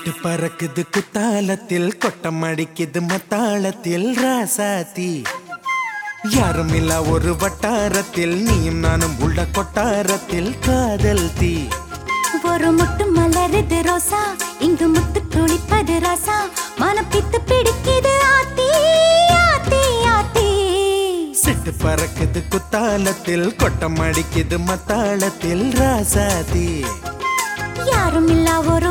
சிட்டு பறக்குது குத்தாலத்தில் கொட்டம் அடிக்குது மத்தாளத்தில் ராசாத்தி. யாரும் இல்ல ஒரு வட்டாரத்தில் நீயும் நானும் உள்ள கொட்டாரத்தில் காதல் தீ. ஒரு முட்டு மலருது ரோசா இங்கு முத்து துளிப்பது ராசா. மனம் பித்து பிடிக்குது ஆத்தி ஆத்தி ஆத்தி. சிட்டு பறக்குது குத்தாலத்தில் கொட்டம் அடிக்குது மத்தாளத்தில் ராசாத்தி. யாரும் இல்லா ஒரு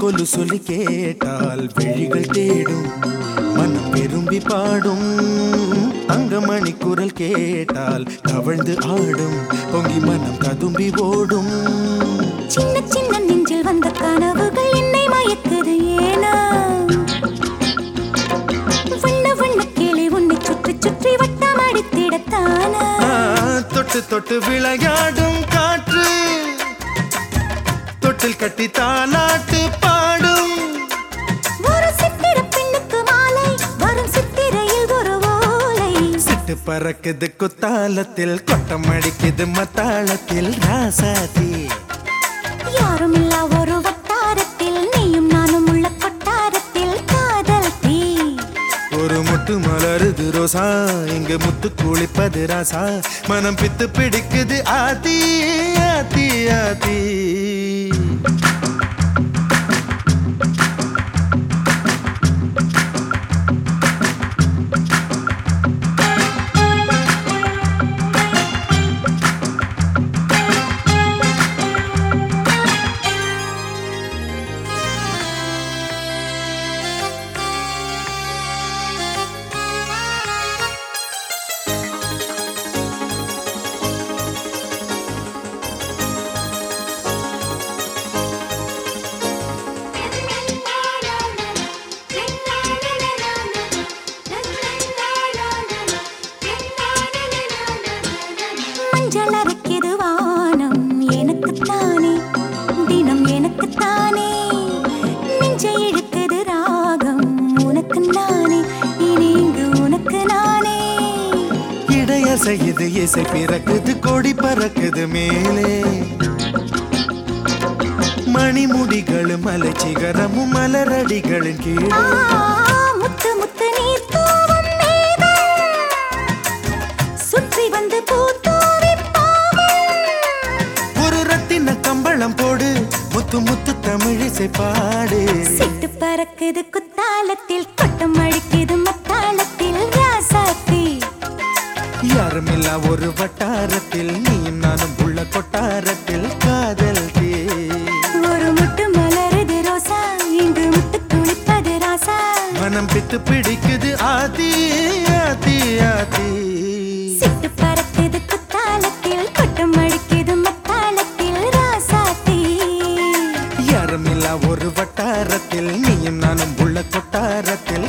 கொலு சொல்லி கேட்டால் விழிகள் தேடும் மனம் விரும்பி பாடும். தங்கமணி குரல் கேட்டால் கவழ்ந்து ஆடும் பொங்கி மனம் கதும்பி ஓடும். சின்ன சின்ன நெஞ்சில் வந்த கனவுகள் என்னை மயக்குது ஏனா? தொட்டு தொட்டு விளையாடும் காற்று. தொட்டில் கட்டி தாலாட்டு பறக்குது குத்தாலத்தில் கொட்டம் அடிக்குது மத்தாளத்தில் ராசாதி. யாரும் இல்லா ஒரு வட்டாரத்தில் நீயும் நானும் உள்ள கொட்டாரத்தில் காதல் தீ. ஒரு முட்டு மலருது ரோசா இங்கு முத்து குளிப்பது ராசா. மனம் பித்து பிடிக்குது ஆதி ஆதி ஆதி. அரைக்குது வானம் எனக்குத்தானே? தினம் எனக்குத்தானே? நெஞ்சை இழுக்குது ராகம் உனக்கு நானே. இனி இங்கு உனக்கு நானே. இடைய செய்யுது இசை பிறக்குது கொடி பறக்குது மேலே. மணிமுடிகளும் மலை சிகரமும் மலரடிகளின் கீழே. முத்து முத்து தமிழிசை பாடு சிட்டு பறக்குது குத்தாலத்தில் கொட்டம் அடிக்குது மத்தாளத்தில் ராசாத்தி. யாருமில்லா ஒரு வட்டாரத்தில் நீயும் நானும் உள்ள கொட்டாரத்தில் காதல் தீ. ஒரு முட்டு மலருது ரோசா இங்கு முட்டு துளிப்பது ராசா. மனம் பித்து பிடிக்குது கொட்டாரத்தில் நீயும் நானும் உள்ள கொட்டாரத்தில்